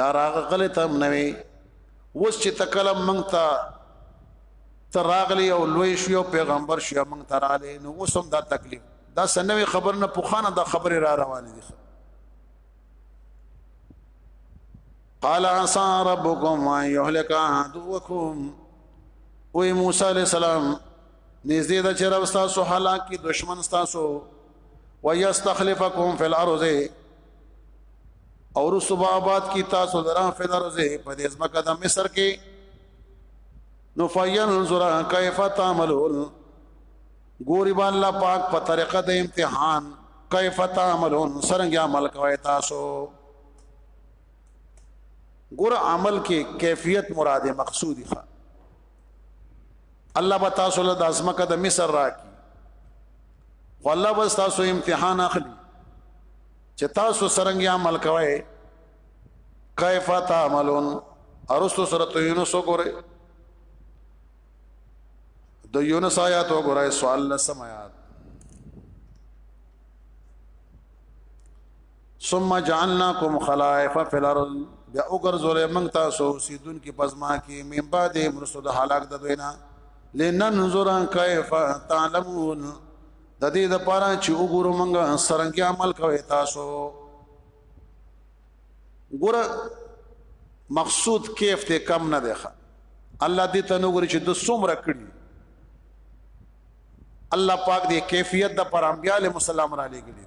دا راغه غلط هم نه وي وس چې تکلم مونږ ته تراغلی او لوی شو او پیغمبر شو مونږ تراله نو اوس هم دا تکلیف دا سنوي خبر نه پوخانه دا خبره را روانه دي قال عسى ربكم ان يهلك عدوكم وي موسى عليه السلام نږدې ده چې رب تاسو هلاک کی دشمن تاسو ويستخلفکم فی الارض اور صبح آباد کی تاسو درا فی الارض په دې ځمکه د مصر کې نو فینظر کیف تعملون ګوري با الله پاک په طریقه د امتحان کیف تعملون سرنګ عمل کوي تاسو ګور عمل کې کیفیت مراد مقصودی ښه الله به تاسو له داسمکه د مصر راکی خو الله به تاسو امتحان اخلي چې تاسو سرنګ عمل کوئ کیف تعملون ارسو سورۃ یونس وګورئ د یونس آیات وګورئ سوال لسم آیات ثم جعلناکم خلائف فی الارض بیا وګرځولې موږ تاسو سیدون کې پزما کې من بعد مرسو د هلاک د دوینا لننظر کیف تعلمون د دې د پاره چې وګورو موږ سرنګي عمل کوي تاسو ګور مقصود کیف ته کم نه دی الله دې ته نو ګوري چې د څومره کړی الله پاک دې کیفیت د پر انبیاء علیهم السلام را لګلی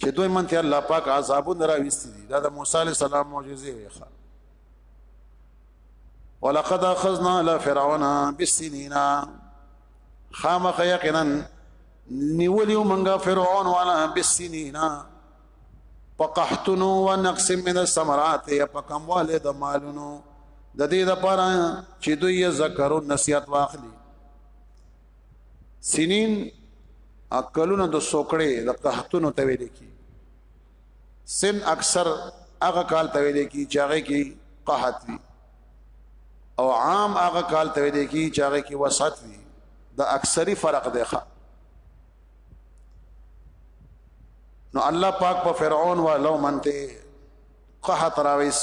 چې دوی منته الله پاک عذابونه راوستي دي دا د موسی عليه السلام معجزه وي ښه ولقد اخذنا على فرعون بالسنين خامخ یقینا نیولیو منګه فرعون والا بالسنين فقحتنو ونقص من الثمرات فكم والد مالونو د دې لپاره چې دوی ذکر او نصيحت واخلي سنین اکلونه د سوکړې د قحطونو ته ویل کی سن اکثر هغه کال ته ویل کی چې هغه کې قحط وي او عام هغه کال ته ویل کی چې هغه کې وسط وي د اکثری فرق دی ښه نو الله پاک په فرعون والو منته قحط راويس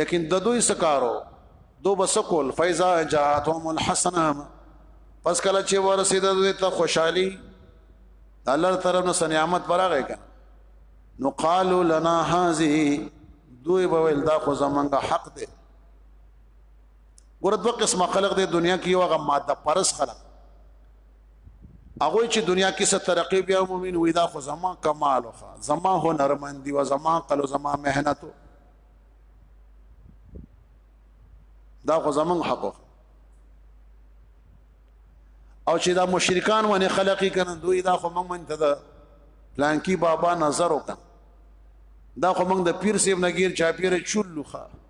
لیکن د دوی سکارو دو بسکول فیضا جاءتهم الحسنه پس کله چې ورسید دوی ته خوشحالي الله طرف نه نعمت براغه کړه نو قالو لنا هذه دوی به ول دا خو زمونږ حق دی ورته قسمه خلق دی دنیا کې یو هغه ماده پرس خلق هغه چې دنیا کې ست ترقې بیا مومین وې دا خو زما کمال خو زما هنرمندي و زما قلو زما مهنت دا خو زمون حق او چې دا مشرکان ونه خلقي کنه دوی دا خو موږ من ته دا پلانکی بابا نظر وکړه دا خو موږ د پیر سیب نګیر چا پیر چولخه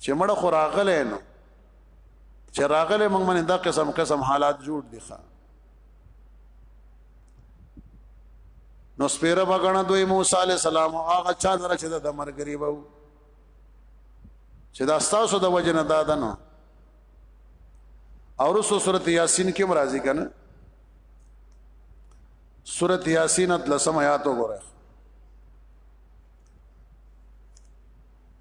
چې مړ خو راغلی نو چې راغلی موږ باندې دا قسم قسم حالات جوړ دي ښا نو سپیره بغنه دوی موسی علی السلام هغه چا در چې د مرګري وو چې دا ستاسو د وجنه دادنو او رسو سورت یاسین کې مرাজি کنه سورت یاسین اتلسم آیات وګوره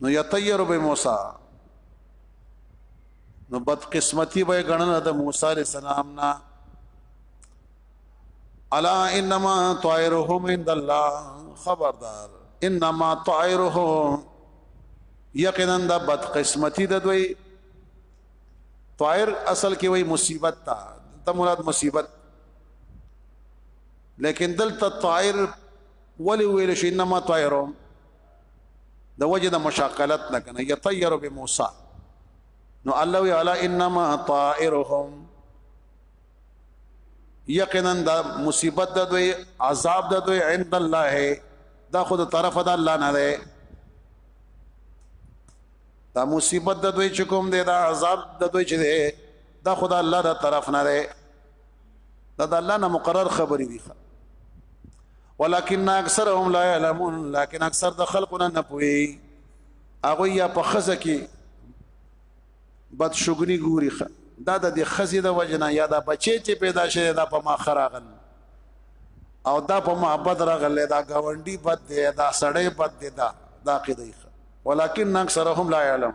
نو یطیر به موسی نو بد قسمتی به غننه د موسی علی السلام نه الا انما طائرهم عند الله خبردار انما طائرهم یقینا د بد قسمتی د دوی طائر اصل کې وای مصیبت تا د مراد مصیبت لیکن دلته طائر ولی ویل شي انما طائرو د وجه د مشاقلت نه کنه یطیر بموسی نو الله وی علی انما طائرهم یقینا دا مصیبت د دوی عذاب د دوی عند الله دا خود طرف د الله نه ده دا مصیبت د دوی چې کوم دی دا عذاب د دوی چې دی دا خود الله د طرف نه ده دا د الله نه مقرر خبرې دي ولكن اکثرهم لا يعلمون لكن اکثر د خلقونه نه پوي هغه یا په خزه کې بد شګنی ګوري دا د خزه د وجنا یا د بچي چې پیدا شي دا په ما خراغل او دا په محبت راغله دا گاونډي بد دی دا سړی بد دی دا دا قیدی ولکن اکثرهم لا علم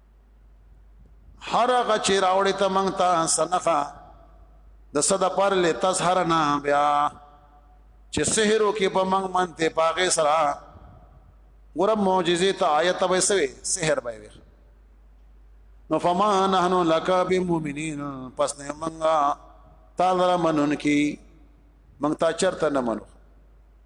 هر هغه چې راوړې ته مونږ ته سنخه د صد پر له تسهرنا بیا چې سحرو کې په مونږ منته پاغه سره ګور معجزې ته آیت به سوي سحر به وي نو فما نحنو لک بمؤمنین پس نه مونږه تعالی منون کی مونږ تا چرته نه منو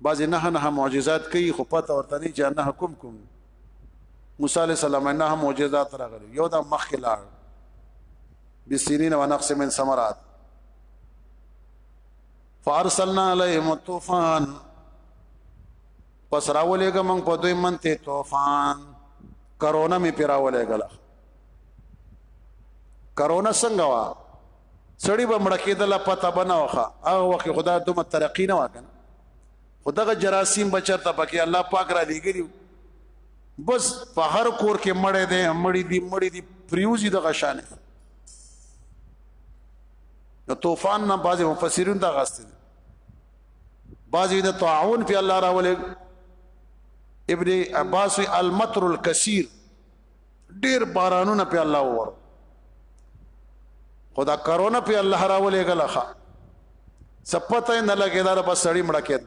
بعضی نه نه معجزات کوي خو پته ورته نه چې نه حکم کوم موسی علی السلام نه معجزات راغلي یو دا مخ لاړ بسینین و نقص من ثمرات فارسلنا علیهم الطوفان پس راولېګه موږ په دوی منته طوفان کرونا می پیراولېګله کرونا څنګه وا سړی به مړ کېدل پته بنه وخه هغه وخت خدا دومره ترقی نه وکنه خدغه جراثیم بچرته پکې الله پاک را لګیو بس په هر کور کې مړې دي مړې دي مړې دي پریوزي د غشانه نو طوفان نه بعض مفسرین دا غاست دي بعض د طاعون په الله راولې ابن عباس المطر الكثير ډیر بارانونه په الله وور خدا کرونا په الله راولې غلخه سپته نه لګی دا بس سړی مړه کېد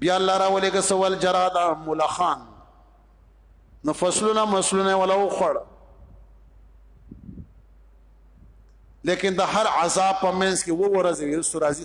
بیا الله راولې غ سوال جرادا ملخان نو فصلونه مسلونه ولا وخړ لیکن د هر عذاب په منځ کې وو ورځي یو سورازي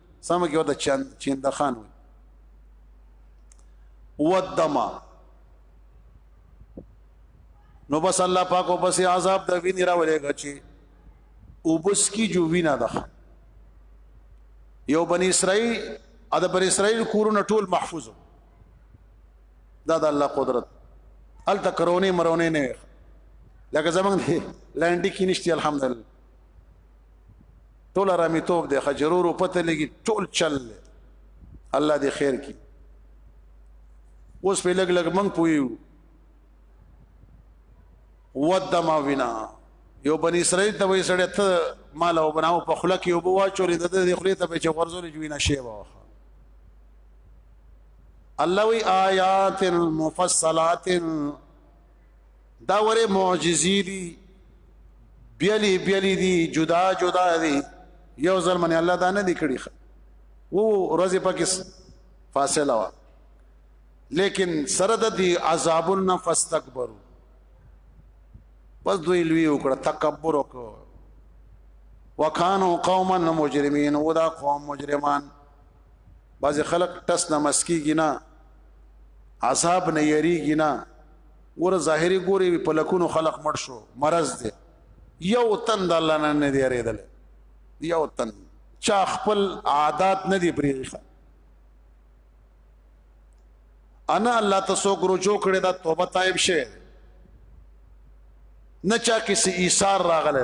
سم کې ورته چند چند خان وي ودما نو بس الله پاک او بس عذاب د ویني راولې غچي او بس کی جو وینا ده یو بنی اسرائیل ا د بنی اسرائیل کورونه ټول محفوظ دا د الله قدرت ال تکرونی مرونه نه لکه زمنګ دی لانډی کې نشتی الحمدلله ټول رامي توپ دی خجرورو پته لګي ټول چل دی الله دې خیر کی اوس په لګ لګ منګ پویو ودما وینا یو بنی اسرائیل ته وې سړی ته مال او بناو په خله کې وبو واچولې د دې خله ته په چې غرزول جوړ نه شي واه الله وی آیات مفصلات دا وره معجزې دي بیلی بیلی دي جدا جدا دي یو ځل منه الله دا نه دی کړی وو ورځ پکې فاصله وا لیکن سره د دې عذابن فاستكبروا پس دوی لوی وکړه تکبر وکړه وکانو قوما مجرمین ودا قوم مجرمان بعض خلق تس نمسکی گنا عذاب نه یریږي نه ګوره ظاهري ګوري په لکونو خلق مړ شو مرض دی یو تن د الله نه نه دی ریدل یو تن چا خپل عادت نه دی پریخه انا الله تاسو ګرو جو کړی دا توبه تایب شه نه چا کسی ایثار راغله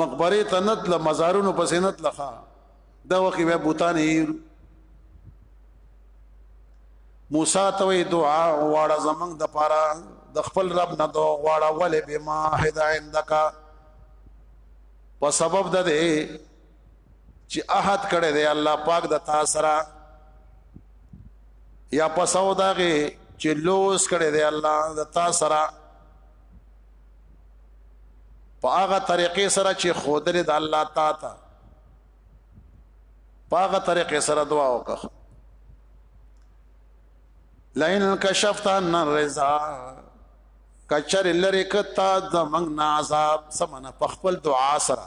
مقبره ته نه تله مزارونو پسې نه تله دا وخت به بوتان هیر موسی ته وی دعا واړه زمنګ د پاره د خپل رب نه دو واړه ولې به ما هدا عندك په سبب د دې چې احد کړه دې الله پاک د تا سره یا پساو داغه چې لوس کړه دې الله د تا سره په هغه طریقې سره چې خودلې د الله تا ته په هغه طریقې سره دعا وکړه لئن کشفت ان الرضا کچر لری کتا د منګ عذاب سمنه په خپل دعا سره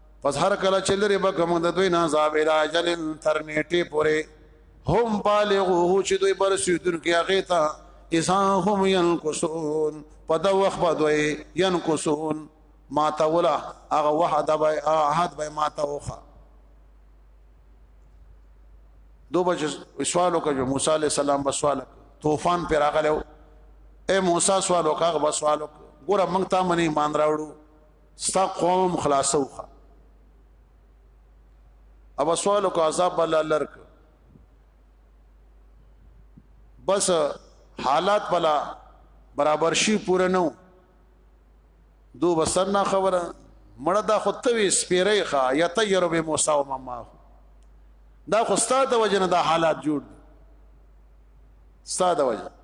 پس هر کله چې لري به کوم د دوی نه عذاب الاجل تر نیټه پورې هم بالغوه چې دوی بر سیدون کې هغه ته اذا هم ينقصون په دا وخت به دوی ينقصون ما تولا هغه وحد به احد به ما توخه دو بچ سوالو کا جو موسی علیہ السلام بس سوال طوفان پر راغلو اے موسی سوالو کا بس سوالو ګوره مونږ ته منی مان راوړو ستا قوم خلاصوخه ابا سوالو کو عذاب الله لرک بس حالات بلا برابر شي پوره نو دو بسر نه خبره مړه دا خو توي سپیرې ښا یتیر به موسی او مما دا خو ستاده وجنه دا حالات جوړ دي ستاده وجنه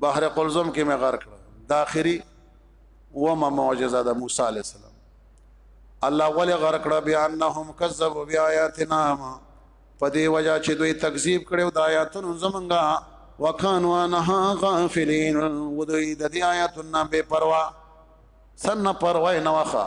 بحر قلزم کې مې غرق کړ دا اخري وما معجزه د موسی عليه السلام الله ولې غرق کړ بیا انهم کذبوا بیااتنا ما پدې وجہ چې دوی تکذیب کړو د آیاتونو زمونږه وکانو انها غافلین ودوی د دې آیاتونو بے پروا سن پروا نه واخه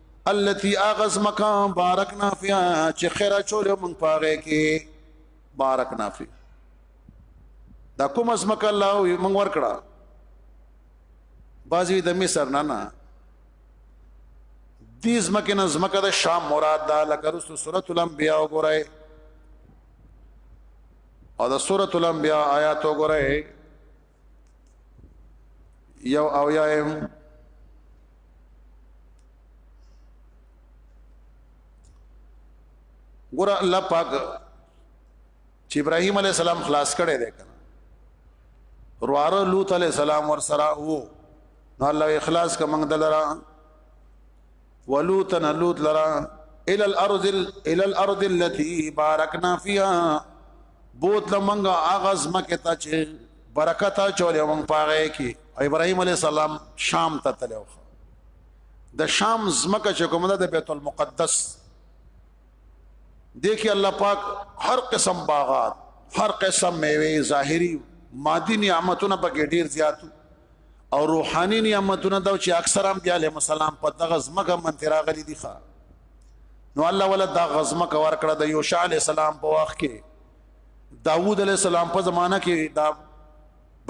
التي اغز مکان بارکنا فيها چې خیر چول مونږ پاره کې بارکنا فی دا کوم از مکه الله مونږ ور کړه بازوی د مصر نه نه دیز مکه نه زمکه د شام مراد دا لکه رسو سورۃ الانبیاء وګورئ او د سورۃ الانبیاء آیات وګورئ یو او یایم ګور الله پاک چې ابراهيم عليه السلام خلاص کړي دی کنه رواره لوط عليه السلام ور سره وو نو الله اخلاص کوم دلرا ولوطا لوط لرا الى الارض الى الارض التي باركنا فيها بوت لمنګه اغاز مکه ته چې برکت چولې مونږ پاره کې ابراهيم عليه السلام شام ته تلو د شام زمکه چې کومه ده د بیت المقدس دیکي الله پاک هر قسم باغات هر قسم میوه ظاهري مادي نعمتونه پکې ډیر زیاتو او روحاني نعمتونه دا چې اکثر انبیاء علیهم السلام په دغه ځمکه منته راغلي دي ښا نو الله ولا دا غزمه کا ور کړه د یوشع علی السلام په وخت کې داوود علی السلام په زمانہ کې دا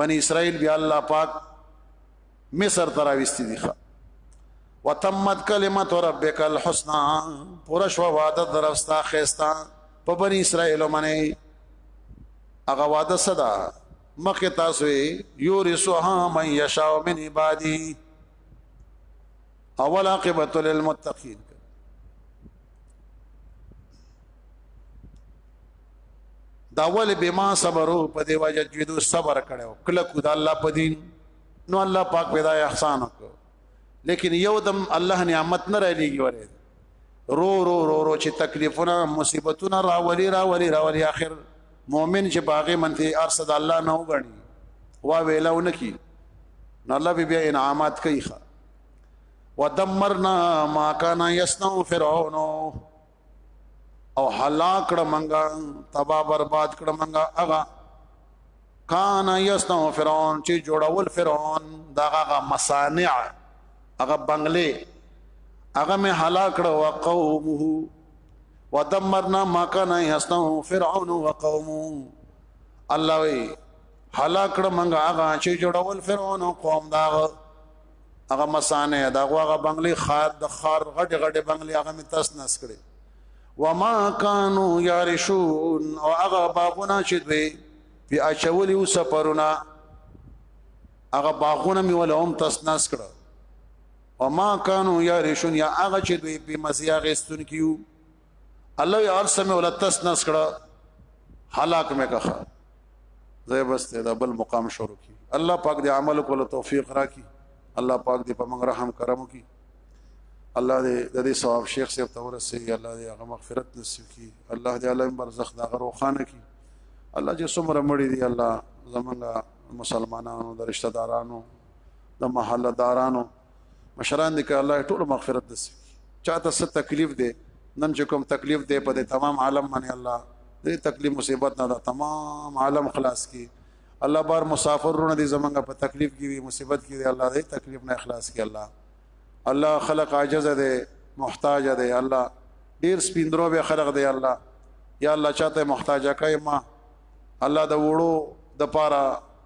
بنی اسرائیل بیا الله پاک مصر تراويستي دي ښا وتمت کلمت ربک الحسنا پورا شو وعده درستا خيستا په بنی اسرائیل باندې هغه وعده صدا مخه تاسو یورثها من یشاء من عباده اول عاقبت للمتقین دا ول بما صبرو په دی وجه جدو صبر کړو کله کو دا الله په دین نو الله پاک پیدا احسان وکړو لیکن یو دم الله نعمت نه رلیږي وره رو رو رو رو چې تکلیفونه مصیبتونه راولي راولي راولي اخر مؤمن چې باغې منته ارصد الله نه وګڼي وا ویلاونه کی نو الله بیا انعامات کوي ودمرنا ما كان يصنع فرعون او هلاک کړه منګه تبا برباد کړه منګه اغا کان یسنو فرعون چې جوړول فرعون دغه مصانع هغه بنگلې هغه مې هلاک کړه وقومه ودمرنا ما كان يصنع فرعون وقومه الله وی هلاک کړه منګه هغه چې جوړول فرعون او قوم داغه هغه مسانه دا هغه بنگلي خار د خار غټ غټ بنگلي هغه می تاس نس کړي وما كانوا يعرشون او هغه باغونه چې دوی په اچولي او سفرونه هغه باغونه می ولهم تاس نس کړه وما كانوا يعرشون یا هغه چې دوی په مزیا غستون کیو الله یې ارسه مې ولا تس نس کړه هلاک مې کخه زه بس ته دا بل مقام شروع کی الله پاک دې عمل کولو توفیق راکړي الله پاک دې په موږ رحم کرم وکړي الله دې د دې ثواب شیخ صاحب ته ورسي الله دې هغه مغفرت نصیب کړي الله دې عالم برزخ دا غرو خانه کړي الله چې څومره مړي دي الله زمونږ مسلمانانو د رشتہ دارانو د محله دارانو مشران دې که الله ټول مغفرت نصیب چاته څه تکلیف دی نن چې کوم تکلیف دی په دې تمام عالم باندې الله دې تکلیف مصیبت نه دا تمام عالم خلاص کی الله بار مسافرونه دې زمونږ په تکلیف کې دي مصیبت کې دي الله دې تکلیف نه اخلاص کی الله الله خلق عاجز دی محتاج دی الله ډیر سپیندرو به خلق دی الله یا الله چاته محتاج کای ما الله د وړو د پاره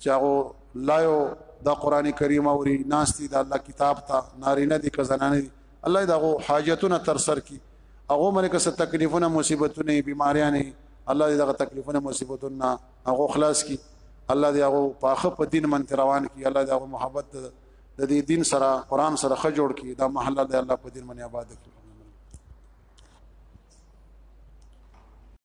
چې هغه لا یو د قران کریم اوري ناشتي د الله کتاب ته نارینه دي که زنانه دي الله دغه حاجتونه تر سر کی هغه باندې که څه تکلیفونه مصیبتونه بیماریاں نه الله دې دغه تکلیفونه مصیبتونه هغه خلاص کی الله دې هغه پاخه په دین من روان کی الله دې هغه محبت د دې دین سره قران سره خ جوړ کی دا محله دې الله په دین من آباد کړي